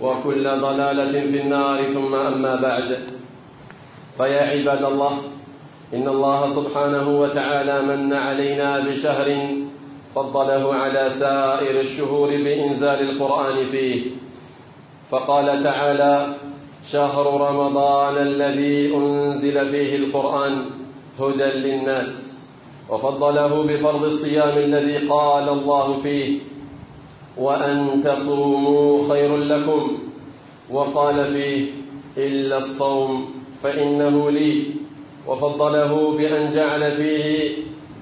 وكل ضلالة في النار ثم أما بعد. فيا عباد الله إن الله سبحانه وتعالى من علينا بشهر فضله على سائر الشهور بإنزال القرآن فيه. فقال تعالى شهر رمضان الذي أنزل فيه القرآن هدى للناس وفضله بفرض الصيام الذي قال الله فيه. وأن تصوموا خير لكم. وقال فيه إلا الصوم فإنه لي. وفضله بأن جعل فيه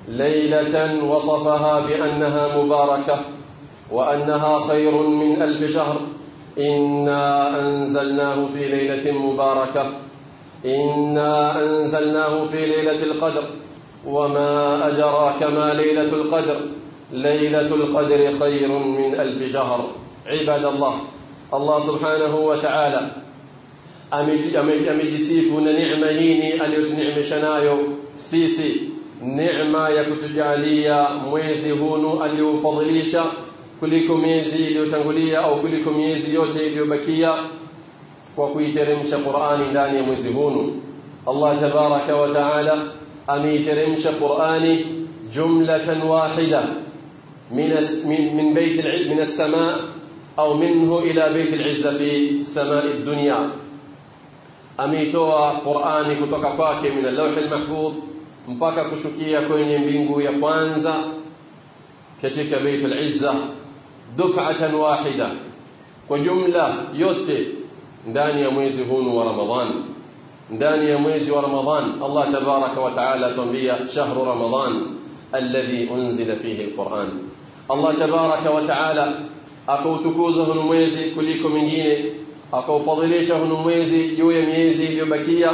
ليلة وصفها بأنها مباركة وأنها خير من ألف شهر. إنا أنزلناه في ليلة مباركة. إنا أنزلناه في ليلة القدر. وما أدراك ما ليلة القدر. ليلة القدر خير من ألف شهر عباد الله subhanahu wa ta'ala amejisifu na neema hii aliyotuneemesha nayo sisi neema ya kutujalia mwezi hunu aliofadhilisha kuliko miezi iliyotangulia au kuliko miezi yote iliyobakia kwa kuiteremsha Qur'ani ndani ya mwezi hunu Allah tabaraka wa ta'ala ameiteremsha Qur'ani jumlatan wahida min min bait min as-samaa au minhu ila bait al-izza fi samaa ad-dunya ameitoa Qur'ani kutoka kwake min al-lawh al-mahfuz mpaka kushukia kwenye mbingu ya kwanza katika bait al-izza duf'atan wahida kwa jumla yote ndani ya mwezi huu wa Ramadhan ndani ya mwezi wa Ramadhan Allah tabaraka wa taala tuambia shahru Ramadhan alladhi unzila fihi al-Qur'an Allah tabaraka wa taala akautukuza hunu mwezi kuliko mingine akaufadhilisha hunu mwezi juu ya miezi iliyobakia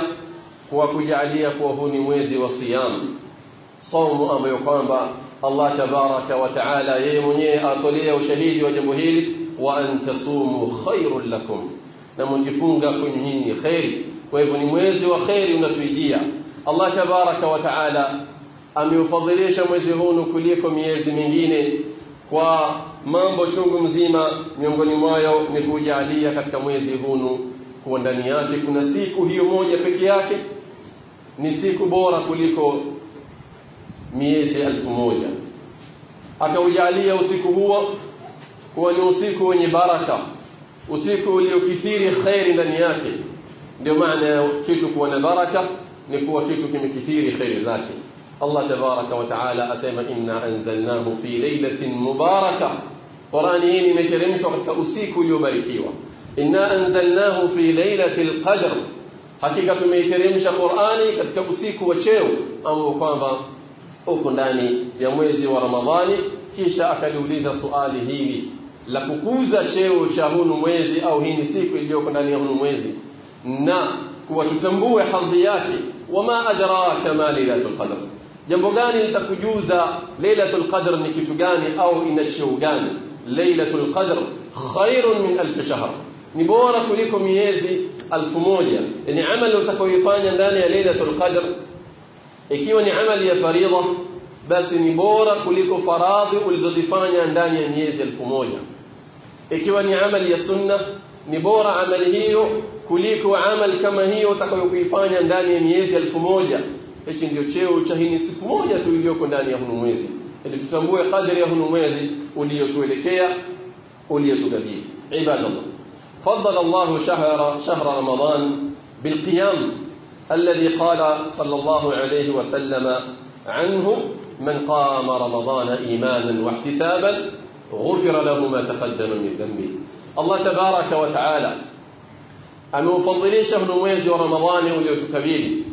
kwa kujalia kuwa huu ni mwezi wa siyam saumu ambayo kwamba Allah tabaraka wa taala yeye mwenyewe atolea ushahidi wa jambo hili wa an tasumu khairul lakum na mjifunga kwenye nyinyi khairi kwa hivyo ni mwezi wa khairi unatuijia Allah tabaraka wa taala ameufadhilisha mwezi huu kuliko miezi mingine kwa mambo chungu mzima miongoni mwayo ni kujalia katika mwezi hunu kuwa ndani yake kuna siku hiyo moja peke yake. Ni siku bora kuliko miezi elfu moja. Akaujalia usiku huo kuwa ni usiku wenye baraka usiku uliokithiri khairi ndani yake. Ndio maana kitu kuwa na baraka ni kuwa kitu kimekithiri khairi zake الله تبارك وتعالى أسيما إنا أنزلناه في ليلة مباركة. قرآن إيني مكرم شغك أسيك ليبركيوا إنا أنزلناه في ليلة القدر. حقيقة مكرم شغك قرآني؟ كتك أسيك وچيو أم وقام أكون داني يمويزي ورمضان كيشا أكاليوليز سؤالي هيني. لكوكوزا شيو شغون مويزي أو هيني سيكو اللي أكون داني مويزي نا كوة تتنبوه حظياتي وما أدراك ما ليلة القدر. Jambo gani litakujuza lailatul qadr ni kitu gani au ina cheo gani lailatul qadr khairun min alf shahr ni bora kuliko miezi alfu moja ni amali utakayoifanya ndani ya Lailatul Qadr ikiwa ni amali ya faridha basi ni bora kuliko faradhi ulizozifanya ndani ya miezi elfu moja ikiwa ni amali ya sunna ni bora amali hiyo kuliko amali kama hiyo utakayokuifanya ndani ya miezi elfu moja hichi ndio cheo cha hii siku moja tu iliyoko ndani ya hunu mwezi ili tutambue kadri ya hunu mwezi uliotuelekea uliotugabii ibadallah فضل الله شهر شهر رمضان بالقيام الذي قال صلى الله عليه وسلم عنه من قام رمضان ايمانا واحتسابا غفر له ما تقدم من ذنبه الله تبارك وتعالى ameufadhilisha huu mwezi wa Ramadhani uliotukabili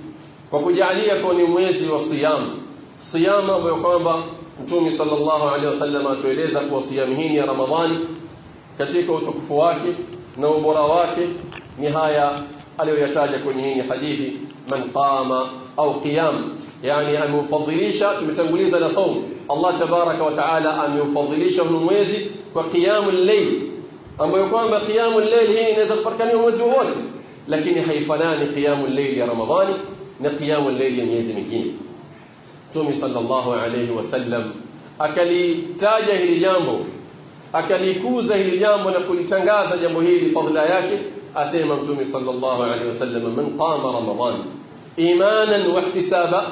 kwa kujalia kuwa ni mwezi wa siyam siyam ambayo kwamba Mtume sallallahu alaihi wasallam atueleza kuwa siyam hii ya Ramadhani katika utukufu wake na ubora wake ni haya aliyoyataja kwenye hii hadithi man qama au qiyam yani ameufadhilisha tumetanguliza na saum Allah tabaraka wa taala ameufadhilisha huu mwezi kwa qiyamul layl ambayo kwamba qiyamul layl hii inaweza kupatikana mwezi wowote lakini haifanani qiyamul layl ya ramadhani نقيام الليل ميزي مكين تومي صلى الله عليه وسلم أكلي تاجه لجامبو أكلي كوزه لجامبو نقول تنغاز جامبو هيدي فضل آياتي أسيما تومي صلى الله عليه وسلم من قام رمضان. إيمانا واحتسابا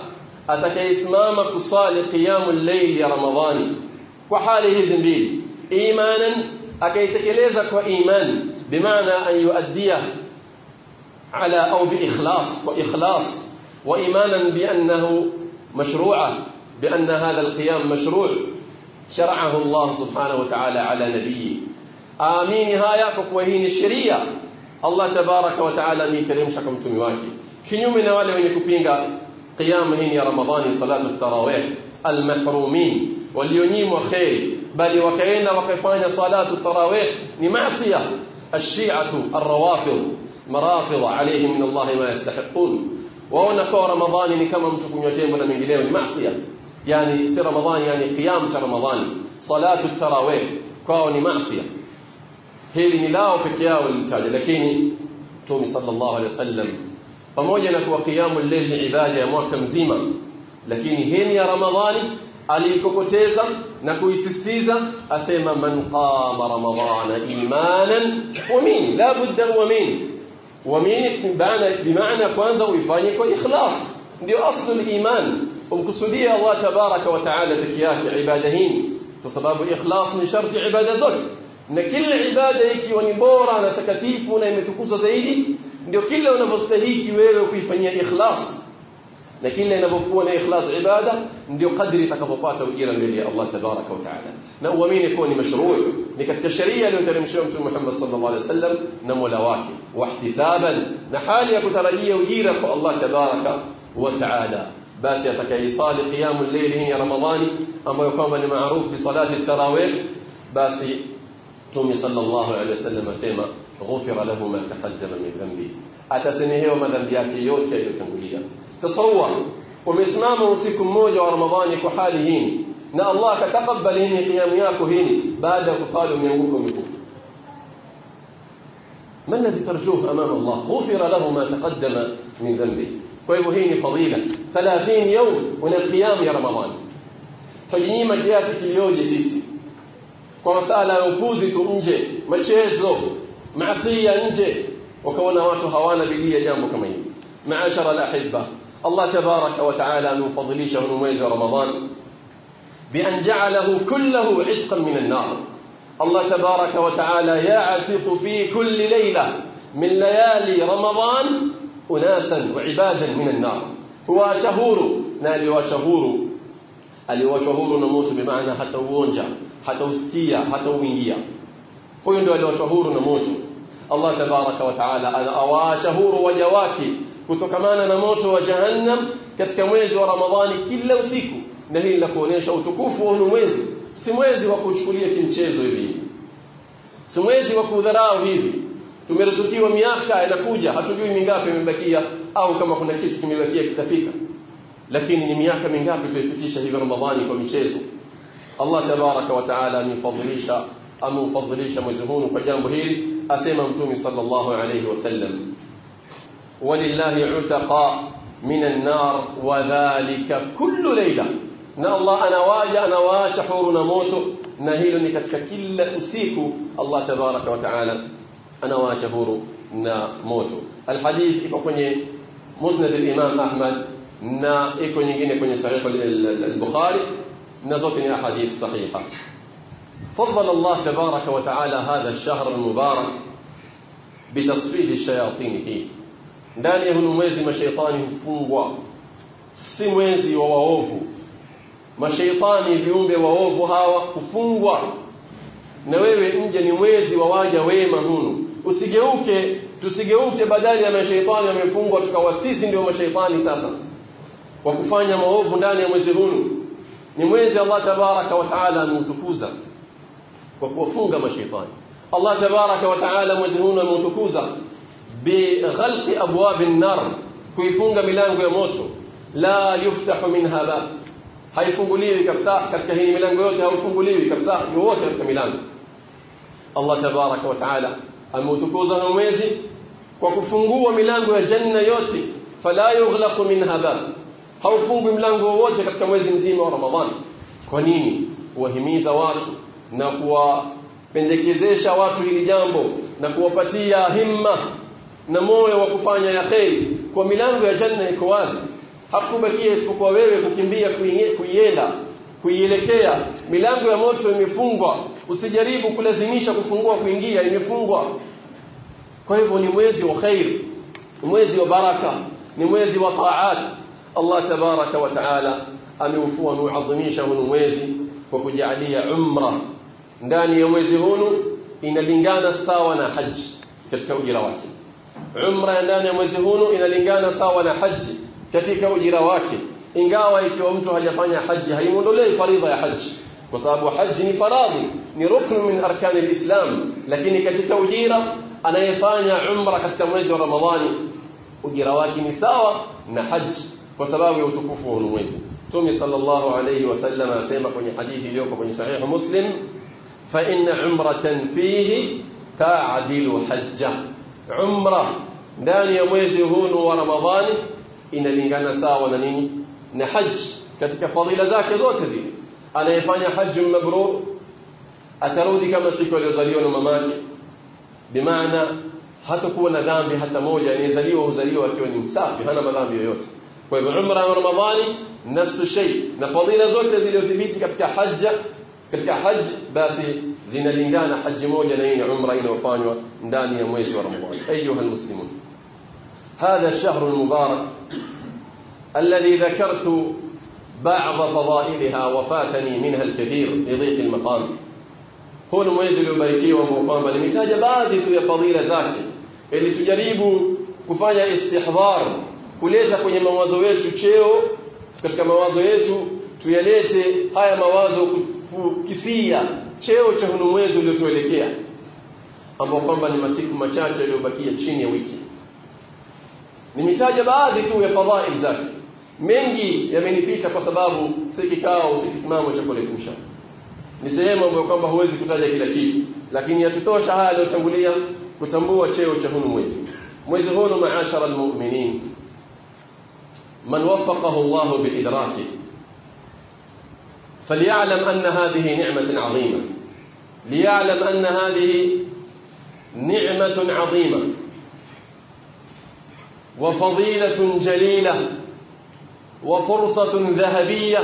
أتك إسمامك صال قيام الليل يا رمضان. وحاله زنبيل. إيمانا أكي تكليزك وإيمان بمعنى أن يؤديه على أو بإخلاص وإخلاص. وإيمانا بأنه مشروع بأن هذا القيام مشروع شرعه الله سبحانه وتعالى على نبيه. آمين. هايا كوهين الشرية الله تبارك وتعالى ميتريم شكم تميواشي. كنيوم نوالي من يكوبينغا قيام هين يا رمضان صلاة التراويح. المحرومين. واليونيم وخير بل وكين وكفان صلاة التراويح لمعصية. الشيعة الروافض. مرافض عليهم من الله ما يستحقون. Waona kwa ramadhani ni kama mtu kunywa tembo na mengineo ni maasiya yani si ramadhani yani qiyam cha ramadhani salatu tarawih kwao ni maasiya hili ni lao peke yao lilitaja lakini Mtume sallallahu alaihi wasallam pamoja na kuwa qiyamul layl ni ibada ya mwaka mzima lakini hii ya ramadhani aliikokoteza na kuisisitiza asema man qama ramadhana imanan wa min la budda wa min wa min bimaana kwanza uifanye kwa ikhlas ndio aslu al-iman umkusudie Allah tabaraka wa taala peke yake ibada hii kwa sababu ikhlas ni sharti ibada zote na kila ibada ikiwa ni bora na takatifu na imetukuzwa zaidi ndio kile unavyostahili wewe kuifanyia ikhlas لكن لنا بكون إخلاص عبادة ندي قدري تكفوفات وإيرا لي الله تبارك وتعالى. نو مين يكون مشروع؟ نكفت الشريعة لو ترمشون محمد صلى الله عليه وسلم نمو لواكي واحتسابا. نحالي أكو ترأيي وإيرا الله تبارك وتعالى. بس باس يتكيصال قيام الليل هنا رمضان أما يقوم المعروف بصلاة التراويح بس تومي صلى الله عليه وسلم سيما غفر له ما تقدم من ذنبه. أتسنيه وما ذنبياتي يوتي يوتي يوتي تصور. ومسمام وسيك موجة ورمضان يكو حالهين نا الله كتقبل هني قيام ياكو هين بعد قصال من يومكم ما الذي ترجوه أمام الله؟ غفر له ما تقدم من ذنبه. ويبهين فضيلة. ثلاثين يوم من القيام يا رمضان. تجنيم كياسك اليوم جسيسي ومسألة وكوزك إنجي. ما تشيزو معصية إنجي. وكونا واتو هوانا بلي جامو كمين معاشر الأحبة. الله تبارك وتعالى من فضلي شهر مميز رمضان بأن جعله كله عتقا من النار. الله تبارك وتعالى يعتق في كل ليلة من ليالي رمضان أناسا وعبادا من النار. هو شهور نالي وشهور هو وشهور نموت بمعنى حتى وونجا حتى وسكية حتى وينجية فيندو ألي وشهور نموت. الله تبارك وتعالى أواشهور وجواكي kutokamana na moto wa jahannam katika mwezi wa Ramadhani kila usiku na hili la kuonesha utukufu wa mwezi si mwezi wa kuchukulia kimchezo hivi si mwezi wa kudharau hivi tumeruzukiwa miaka inakuja hatujui mingapi imebakia au kama kuna kitu kimebakia kitafika lakini ni miaka mingapi tuipitisha hivi Ramadhani kwa michezo Allah tabaraka wa taala amefadhilisha ameufadhilisha mwezi huu kwa jambo hili asema mtume sallallahu alayhi wasallam ولله عتقاء من النار وذلك كل ليلة. نا الله أنا واجع أنا واجع حور نموت. نهيل نكتك كل أسيك الله تبارك وتعالى أنا واجع حور نموت. الحديث يكون مسند الإمام أحمد نا يكون يجيني يكون صحيح البخاري نزوتني أحاديث صحيحة. فضل الله تبارك وتعالى هذا الشهر المبارك بتصفيد الشياطين فيه ndani ya huu mwezi mashaitani hufungwa. Si mwezi wa waovu. Mashaitani viumbe waovu hawa hufungwa. Na wewe nje ni mwezi wa waja wema hunu. Usigeuke tusigeuke badali ya mashaitani wamefungwa tukawa sisi ndio mashaitani sasa. Kwa kufanya maovu ndani ya mwezi huu ni mwezi Allah tabaraka wa taala ameutukuza kwa kuwafunga mashaitani. Allah tabaraka wa taala mwezi huu ameutukuza bighalqi abwab an-nar kuifunga milango ya moto la yuftahu minha bab haifunguliwi kabisa katika hii milango yote haufunguliwi kabisa yote katika milango Allah tabaraka wa taala ameutukuza mwezi kwa kufungua milango ya janna yote fala yughlaqu minha bab haufungwi mlango wote katika mwezi mzima wa Ramadhani kwa nini kuwahimiza watu na kuwapendekezesha watu hili jambo na kuwapatia himma na moyo wa kufanya ya kheri. Kwa milango ya janna iko wazi. Hakubakia isipokuwa wewe kukimbia kuienda kuielekea. Milango ya moto imefungwa. Usijaribu kulazimisha kufungua kuingia imefungwa. Kwa hivyo ni mwezi wa khair mwezi wa baraka ni mwezi wa taat. Allah tabaraka wa taala ameufua nuadhimisha huu mwezi kwa kujalia umra. Ndani ya mwezi huu inalingana sawa na haji katika ujira wake umra ndani ya mwezi huu inalingana sawa na haji katika ujira wake ingawa ikiwa mtu hajafanya haji haimuondolei faridha ya haji kwa sababu haji ni faradhi ni ruknu min arkani alislam lakini katika ujira anayefanya umra katika mwezi wa ramadhani ujira wake ni sawa na haji kwa sababu ya utukufu wa mwezi Mtume sallallahu alayhi wasallam asema kwenye hadithi iliyoko kwenye sahih Muslim fa inna umratan fihi ta'dilu hajja umra ndani ya mwezi huu wa ramadhani inalingana sawa na nini na haji katika fadhila zake zote zile anayefanya haji mabrur atarudi kama siku aliyozaliwa na mamake bimaana hatakuwa na dhambi hata moja anayezaliwa huzaliwa akiwa ni msafi hana madhambi yoyote kwa hivyo umra wa ramadhani nafsu shay na fadhila zote zilizothibiti katika hajja katika haji basi zinalingana haji moja na hii umra inayofanywa ndani ya mwezi wa ramadhani ayuha almuslimun هذا الشهر المبارك الذي ذكرت بعض فضائلها وفاتني منها الكثير لضيق المقام. هون مويزل بريكي ومقام لمتاج بادت يا فضيلة ذاتي اللي تجريب كفايا استحضار. كليتا كن موازو تشيو كتك موازو يتو هاي موازو كسية. تشيو تشهن مويزل لتويلكيا قام بني مسيك ما تشيني ويكي. Nimetaja baadhi tu ya fadhail zake mengi yamenipita kwa sababu si kikao si kisimamo cha kurefusha ni sehemu ambayo kwamba huwezi kutaja kila kitu lakini yatutosha haya yaliyotangulia kutambua cheo cha hunu mwezi mwezi huu maashara almu'minin man waffaqahu Allah biidraki فليعلم أن هذه نعمة عظيمة ليعلم أن هذه نعمة عظيمة وفضيلة جليلة وفرصة ذهبية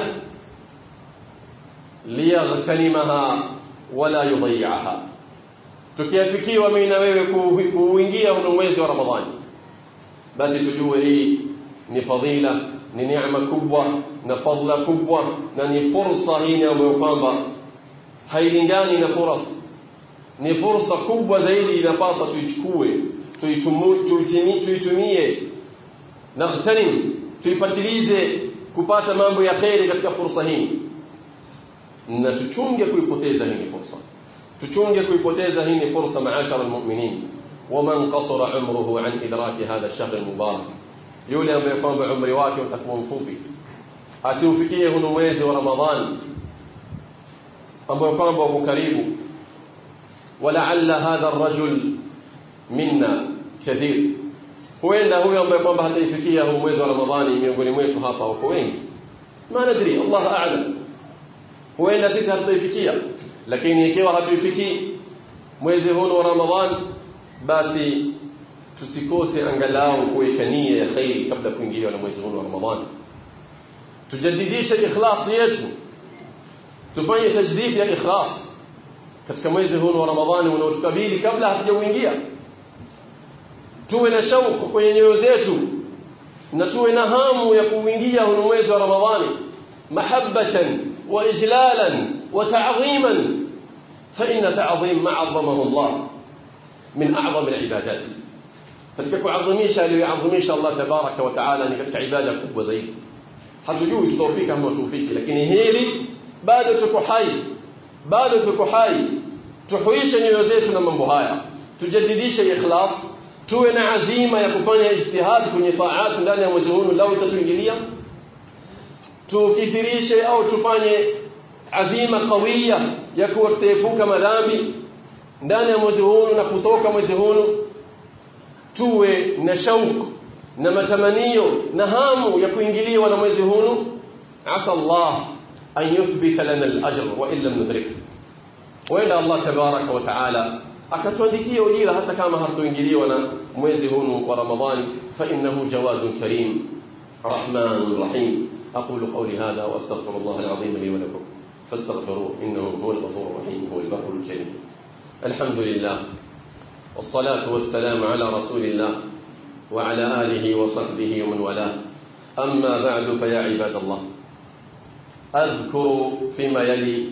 ليغتنمها ولا يضيعها. تكيفكي ومين ويكوينجي أبن ويزي ورمضان بس تجوه إيه نفضيلة ننعم كبوة نفضل كبوة ننفرصة هنا ويقام هاي لنداني نفرص نفرصة كبوة زيدي نفاصة تجكوه tuitumie naghtanim tuipatilize kupata mambo ya kheri katika fursa hii na tuchunge kuipoteza hii fursa tuchunge kuipoteza hii fursa maashara almu'minin waman qasara umruhu an idraki hadha ash-shahr al-mubarak yule ambaye kwamba umri wake utakuwa mfupi asiufikie huu mwezi wa ramadhani ambao kwamba uko karibu ولعل هذا الرجل منا كثير. هو عنده هو يوم يقوم بهذا الفكية هو ميز على مضاني من يقول ميت هابا وكوين ما ندري الله أعلم هو عنده سيس هذا الفكية لكن يكوى هذا الفكي ميز هون ورمضان بس تسيكوسي أنجلاو كويكانية يا خير قبل كوين ولا لميز هون ورمضان تجدديش الإخلاص يجو تفاني تجديد الإخلاص إخلاص katika mwezi huu wa Ramadhani unaotukabili kabla tuwe na shauku kwenye nyoyo zetu na tuwe na hamu ya kuingia huu mwezi wa Ramadhani mahabbatan wa ijlalan wa ta'dhiman fa inna ta'dhim ma'azzamahu Allah min a'zam al-ibadat katika kuadhimisha aliyoadhimisha Allah tabaraka wa taala ni katika ibada kubwa zaidi hatujui tutafika ama tufiki lakini hili bado tuko hai bado tuko hai tuhuishe nyoyo zetu na mambo haya tujadidishe ikhlas tuwe na azima ya kufanya ijtihad kwenye taat ndani ya mwezi huu lao itatuingilia tukithirishe au tufanye azima kawia ya kuepuka madhambi ndani ya mwezi huu na kutoka mwezi huu tuwe na shauku na matamanio na hamu ya kuingiliwa na mwezi huu asa Allah an yuthbita lana al-ajr wa illa nudrik wenda Allah tabaraka wa taala akatuandikia ujira hata kama hatuingiliwa na mwezi huu wa Ramadhani fa innahu jawadun karim rahman rahim aqulu qawli hadha wa astaghfirullah al-azim li wa lakum fastaghfiruhu innahu huwal ghafurur rahim huwal barrul karim alhamdulillah والصلاة والسلام على رسول الله وعلى آله وصحبه ومن والاه أما بعد فيا عباد الله أذكر فيما يلي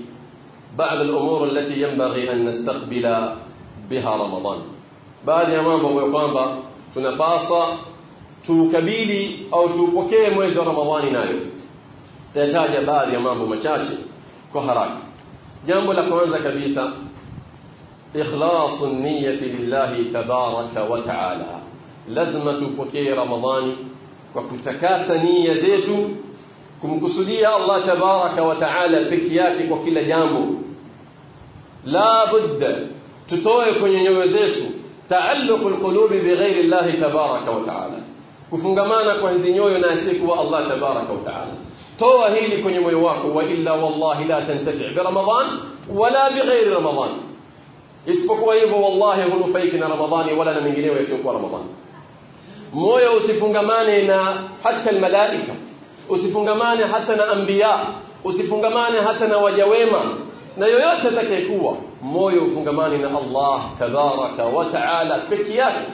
بعض الأمور التي ينبغي أن نستقبل بها رمضان بعد ya mambo ambayo kwamba tunapaswa tukabili au tupokee mwezi wa Ramadhani nayo tataja baadhi ya mambo machache kwa haraka jambo la kwanza kabisa ikhlasu niyyati lillahi tabaraka wa taala lazima tupokee ramadhani kwa kutakasa nia zetu kumkusudia Allah tabaraka wa taala peke yake tutoe kwenye nyoyo zetu taalluq alqulubi bighairi Allah tabaraka wa taala kufungamana kwa hizi nyoyo na asiyekuwa Allah tabaraka wa taala toa hili kwenye moyo wako wa illa wallahi la tantafi bi ramadan wala bighairi ramadan isipokuwa hivyo wallahi hunufaiki na ramadhani wala na mengineyo yasiyokuwa ramadhani moyo usifungamane na hata almalaika usifungamane hata na anbiya usifungamane hata na waja wema na yoyote atakayekuwa moyo ufungamane na Allah tabaraka wa taala peke yake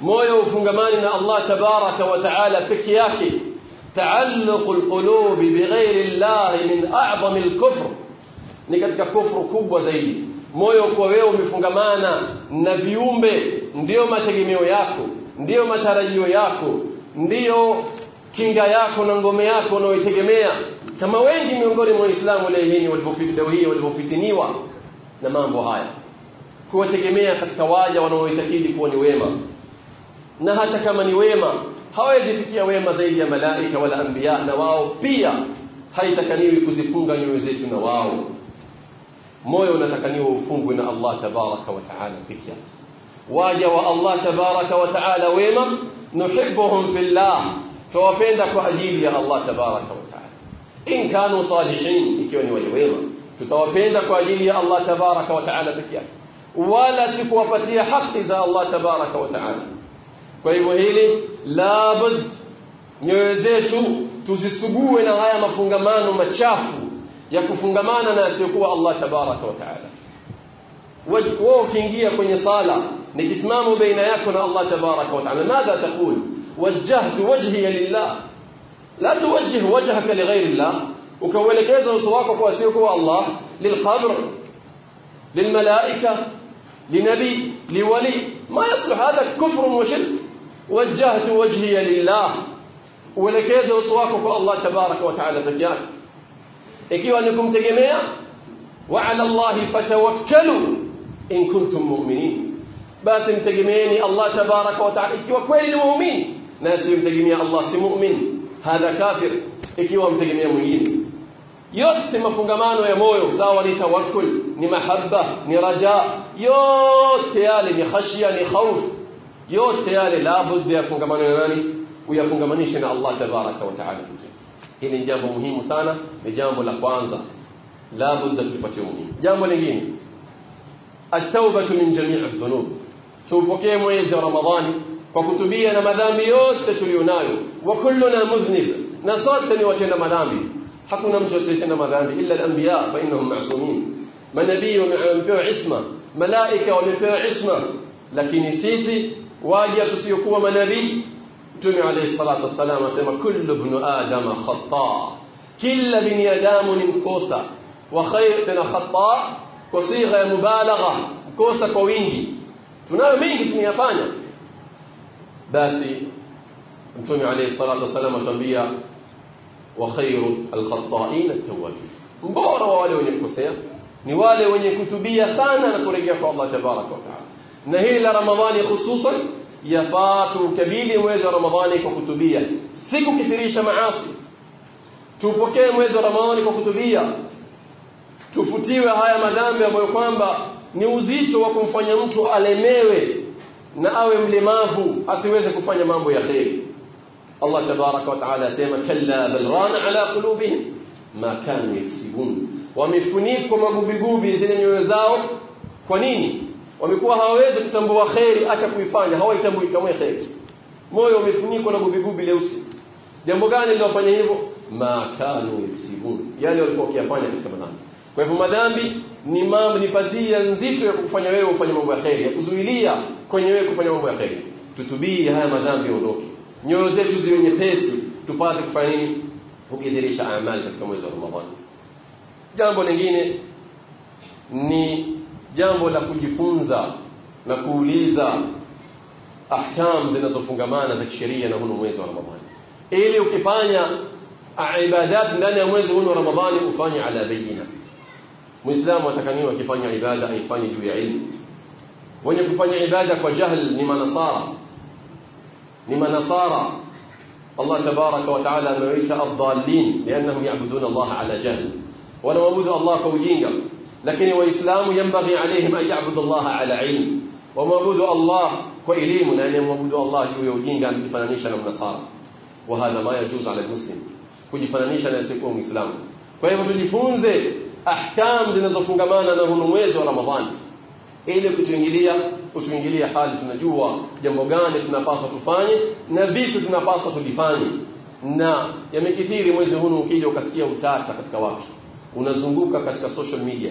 moyo ufungamane na Allah tabaraka wa taala peke yake تعلق القلوب بغير الله من أعظم الكفر ni katika kufru kubwa zaidi moyo kwa wewe umefungamana na viumbe ndiyo mategemeo yako ndiyo matarajio yako ndiyo kinga yako na ngome yako unaoitegemea kama wengi miongoni mwa waislamu leo hii walivyofitiniwa hii walivyofitiniwa na mambo haya kuwategemea katika waja wanaoitakidi kuwa ni wema na hata kama ni wema hawezi fikia wema zaidi ya malaika wala anbiya na wao pia haitakaniwi kuzifunga nyoyo zetu na wao moyo unatakaniwa ufungwe na Allah tabaraka wa taala peke yake waja wa Allah tabaraka wa taala wema nuhibbuhum fillah tuwapenda kwa ajili ya Allah tabaraka in kanu salihin ikiwa ni wale wema tutawapenda kwa ajili ya Allah tabaraka wa taala peke yake wala sikuwapatia haki za Allah tabaraka wa taala kwa hivyo hili labud nyoyo zetu tuzisugue na haya mafungamano machafu ya kufungamana na asiyokuwa Allah tabaraka wa taala wewe ukiingia kwenye sala ni kisimamo baina yako na Allah tabaraka wa taala madha taqul wajjahtu wajhi lillah لا توجه وجهك لغير الله وكولك إذا وصواك وأسيرك الله للقبر للملائكة لنبي لولي. ما يصلح هذا كفر وشرك. وجهت وجهي لله. ولك إذا وصواك الله تبارك وتعالى. بكياك إكيو أنكم تجميع؟ وعلى الله فتوكلوا إن كنتم مؤمنين. باسم تجميعني الله تبارك وتعالى. إكيو كويل المؤمنين ناس يمتجميع الله سي مؤمن. Hadha kafir ikiwa mtegemea mwingine yote mafungamano ya moyo sawa ni tawakkul ni mahabba ni raja yote yale ni khashya ni khauf yote yale labudda yafungamane na nani uyafungamanishe na Allah tabaraka wa taala hili ni jambo muhimu sana ni jambo la kwanza labudda tulipatie umuhimu jambo lingine at-taubatu min jami' adh-dhunub tupokee mwezi wa ramadhani kwa kutubia na madhambi yote tulionayo wa kulluna mudhnib na sote ni watenda madhambi hakuna mtu asiyetenda madhambi illa al-anbiya fa innahum ma'sumin manabii wamepewa isma malaika wamepewa isma lakini sisi waja tusiokuwa manabii mtume alayhi salatu wassalam asema kullu ibn adama khata kila binadamu ni mkosa wa khair tena khata kwa sigha ya mubalagha mkosa kwa wingi tunayo mengi tumeyafanya basi mtume alayhi salatu wassalam atambia wa khairu alkhata'in at-tawwabin. Mbora wa wale wenye kukosea ni wale wenye kutubia sana na kurejea kwa Allah tabarak wa taala. Na hii la ramadhani hususan yafatu kabili mwezi wa ramadhani kwa kutubia. Si kukithirisha maasi. Tupokee mwezi wa ramadhani kwa kutubia. Tufutiwe haya madhambi ambayo kwamba ni uzito wa kumfanya mtu alemewe na awe mlemavu asiweze kufanya mambo ya kheri Allah tabaraka wa taala asema kalla bal rana ala qulubihim ma kanu yaksibun. Wamefunikwa magubigubi zile nyoyo zao kwa nini? Wamekuwa hawawezi kutambua kheri acha kuifanya hawaitambui kamwe kheri moyo umefunikwa na gubigubi leusi. Jambo gani lilofanya hivyo? Ma kanu yaksibun. Yani walikuwa wakiyafanya katika madhambi kwa hivyo madhambi ni mambo ni pazia nzito ya kufanya wewe ufanye mambo ya kheri ya kuzuilia kwenye wewe kufanya mambo ya kheri. Tutubii haya madhambi yaondoke. Nyoyo zetu ziwe nyepesi tupate kufanya nini? Kukidhirisha amali katika mwezi wa Ramadhani. Jambo lingine ni jambo la kujifunza na kuuliza ahkam zinazofungamana za kisheria na huu mwezi wa Ramadhani. Ili ukifanya ibadat ndani ya mwezi huu wa Ramadhani ufanye ala bayina Muislamu atakaniwa akifanya ibada aifanye juu ya ilmu wenye kufanya ibada kwa jahl ni manasara ni manasara Allah tabaraka wa taala amewaita ad-dallin lianahum ya'buduna Allah ala jahl wanaabudu Allah kwa ujinga lakini waislamu yambaghi alaihim an ya'budu Allah ala ilm wamwabudu Allah kwa elimu na anayemwabudu Allah juu ya ujinga amejifananisha na mnasara wa hadha ma yajuz ala muslim kujifananisha na asiyekuwa muislamu kwa hivyo tujifunze ahkam zinazofungamana na mwezi wa Ramadhani. Ili kutuingilia kutuingilia hali tunajua jambo gani tunapaswa tufanye na vipi tunapaswa tulifanye. Na yamekithiri mwezi huu ukija ukasikia utata katika watu. Unazunguka katika social media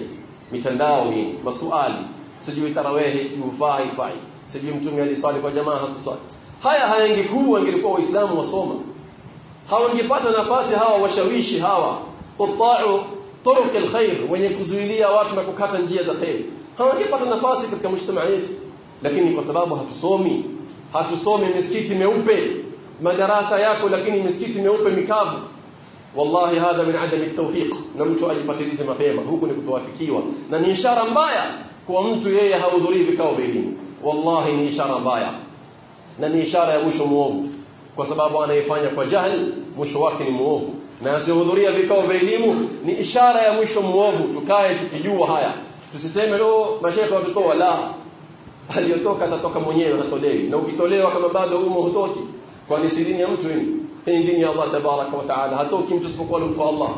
mitandao hii maswali sijui tarawehi sijui fai fai. Sijui mtume aliswali kwa jamaa hakuswali. Haya hayangekuwa angelikuwa waislamu wasoma. Hawangepata nafasi hawa washawishi hawa. Quta'u طرق الخير وين كوزويليا وات ما كوكاتا نجية الخير. كما كيف نفاسي كتك مجتمع يتو لكني كسبابه هتصومي هتصومي مسكيتي ميوبي مدراسة ياكو لكني مسكيتي ميوبي مكاف والله هذا من عدم التوفيق. نمتو أي باتريز ما قيمة هو كنك توافكيوا نان إشارة مبايا كومتو يي هاوذوري بكاو بيلين والله ني إشارة مبايا نان إشارة يوشو موف كسبابه أنا يفاني كجهل مشواكي موف na asihudhuria vikao vya elimu ni ishara ya mwisho muovu tukae tukijua haya. Tusiseme leo mashehe watutoa la aliyotoka atatoka mwenyewe hatolewi na ukitolewa kama bado umo hutoki. Kwani si dini ya mtu hii hii dini ya Allah tabaraka wa taala. Hatoki mtu isipokuwa mtu wa Allah.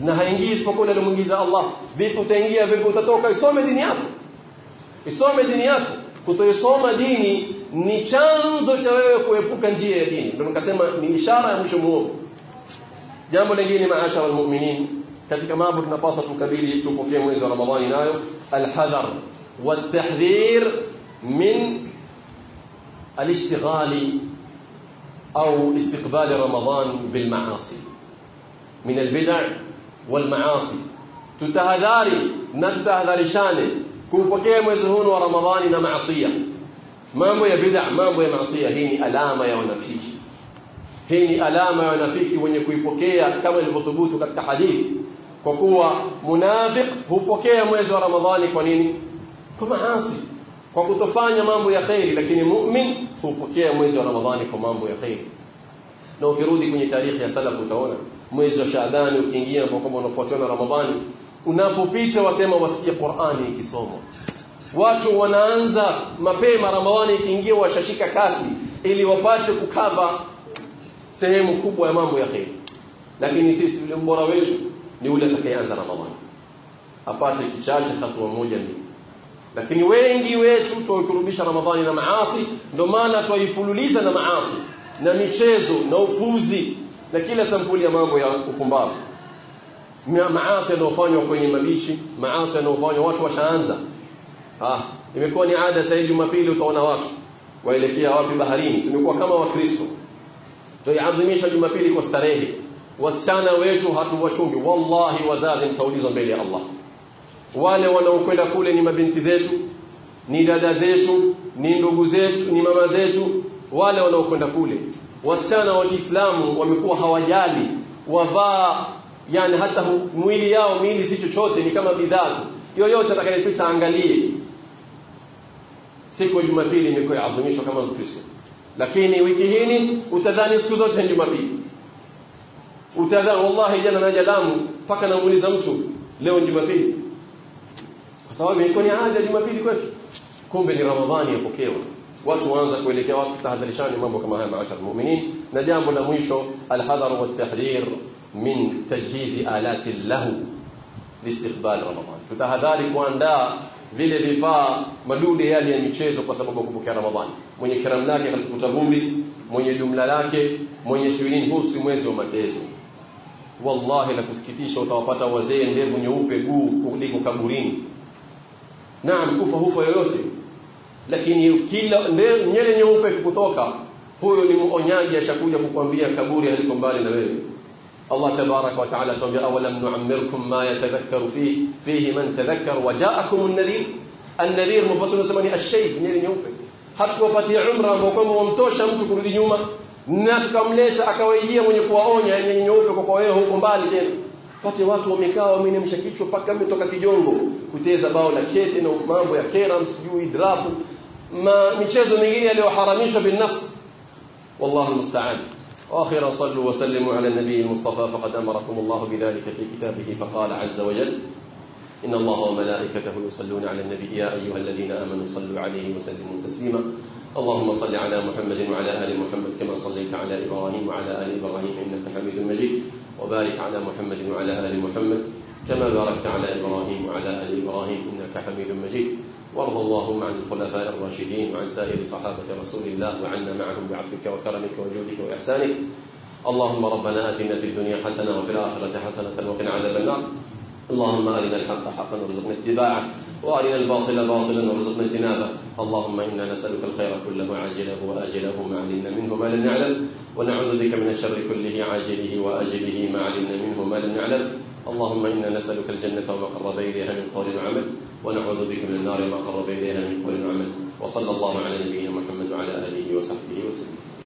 Na haingii isipokuwa alimuingiza Allah. Vipi utaingia vipi utatoka? Isome dini yako. Isome dini yako. Kutoisoma dini ni chanzo cha wewe kuepuka njia ya dini. Ndio nikasema ni ishara ya mwisho muovu jambo lingine maashara almu'minin katika mambo tunapaswa tukabili tupokee mwezi wa Ramadhani nayo alhadhar والتحذير من الاشتغال أو استقبال رمضان بالمعاصي من البدع والمعاصي تتهذاري huu wa Ramadhani na maasiya mambo ya bid'a mambo ya maasiya hii ni alama ya wanafiki hii ni alama ya wanafiki wenye kuipokea kama ilivyothubutu katika hadithi kwa kuwa munafiq hupokea mwezi wa Ramadhani kwa nini? Kwa maasi kwa kutofanya mambo ya khairi lakini mu'min hupokea mwezi wa Ramadhani kwa mambo ya khairi. Na ukirudi kwenye tarehe ya salafu utaona mwezi wa Shaabani ukiingia kwa kwamba unafuatiwa na Ramadhani unapopita wasema wasikia Qur'ani ikisomwa. Watu wanaanza mapema ramadhani ikiingia washashika kasi ili wapate kukava sehemu kubwa ya mambo ya kheri. Lakini sisi ule mbora wetu ni ule atakayeanza ramadhani. Apate kichache hatua moja mbili. Lakini wengi wetu tuwakurubisha ramadhani na maasi ndio maana tuifululiza na maasi na michezo na upuzi na kila sampuli ya mambo ya upumbavu. Maasi yanayofanywa kwenye mabichi maasi yanayofanywa watu washaanza. Ah imekuwa ni ada sasa Jumapili utaona watu waelekea wapi baharini. Tumekuwa kama wakristo tuiadhimisha Jumapili kwa starehe. Wasichana wetu hatuwachungi. Wallahi wazazi mtaulizwa mbele ya Allah. Wale wanaokwenda kule ni mabinti zetu ni dada zetu ni ndugu zetu ni mama zetu. Wale wanaokwenda kule wasichana wa Kiislamu wamekuwa hawajali wavaa yani hata mwili yao mwili si chochote ni kama bidhaa yoyote atakayepita angalie. Siku ya Jumapili imekuwa adhimishwa kama Mkristo lakini wiki hii utadhani siku zote ni Jumapili utadhani wallahi jana naja Lamu mpaka namuuliza mtu leo ni Jumapili kwa sababu ilikuwa ni ada Jumapili kwetu kumbe ni Ramadhani yapokewa watu waanza kuelekea watu tahadharishani mambo kama haya maashara muuminin na jambo la mwisho alhadhar wa tahdhir min tajhizi alati lahu liistiqbal Ramadhan tutahadhari kuandaa vile vifaa madude yale ya michezo kwa sababu ya kupokea Ramadhani mwenye kiramu lake kalikuta vumbi mwenye jumla lake mwenye shirini huu si mwezi wa matezo wallahi la kusikitisha utawapata wazee ndevu nyeupe guu kuliko kaburini naam kufa hufa yoyote lakini kila nyele nyeupe kutoka huyo ni muonyaji ashakuja kukwambia kaburi haliko mbali na wewe Allah tabarak wa taala tuambia awalam nu'ammirkum ma yatadhakkaru fi fihi man tadhakkar wa ja'akum an-nadhir an-nadhir mufassir nasema ni ash-shayb nyele nyeupe hatukuwapatia umra ambao kwamba wamtosha mtu kurudi nyuma na tukamleta akawaijia mwenye kuwaonya nyele nyeupe kwa kwa wewe huko mbali tena pate watu wamekaa wamenemsha kichwa paka ametoka kijongo kuteza bao la kete na mambo ya keram sijui drafu ma michezo mingine yaliyoharamishwa binnas wallahu musta'an وأخيرا صلوا وسلموا على النبي المصطفى فقد امركم الله بذلك في كتابه فقال عز وجل إن الله وملائكته يصلون على النبي يا أيها الذين آمنوا صلوا عليه وسلموا تسليما. اللهم صل على محمد وعلى آل محمد كما صليت على إبراهيم وعلى آل إبراهيم إنك حميد مجيد. وبارك على محمد وعلى آل محمد كما باركت على إبراهيم وعلى آل إبراهيم إنك حميد مجيد. وارض اللهم عن الخلفاء الراشدين وعن سائر صحابة رسول الله وعنا معهم بعفوك وكرمك وجودك وإحسانك. اللهم ربنا آتنا في الدنيا حسنة وفي الآخرة حسنة وقنا عذاب النار. اللهم أرنا الحق حقا وارزقنا اتباعه وأرنا الباطل باطلا وارزقنا اجتنابه. اللهم إنا نسألك الخير كله عاجله وآجله ما علمنا منه ما لم نعلم ونعوذ بك من الشر كله عاجله وآجله ما علمنا منه ما لم نعلم. اللهم إنا نسألك الجنة وما قرب إليها من قول وعمل ونعوذ بك من النار ما قرب إليها من قول وعمل. وصلى الله على نبينا محمد وعلى آله وصحبه وسلم.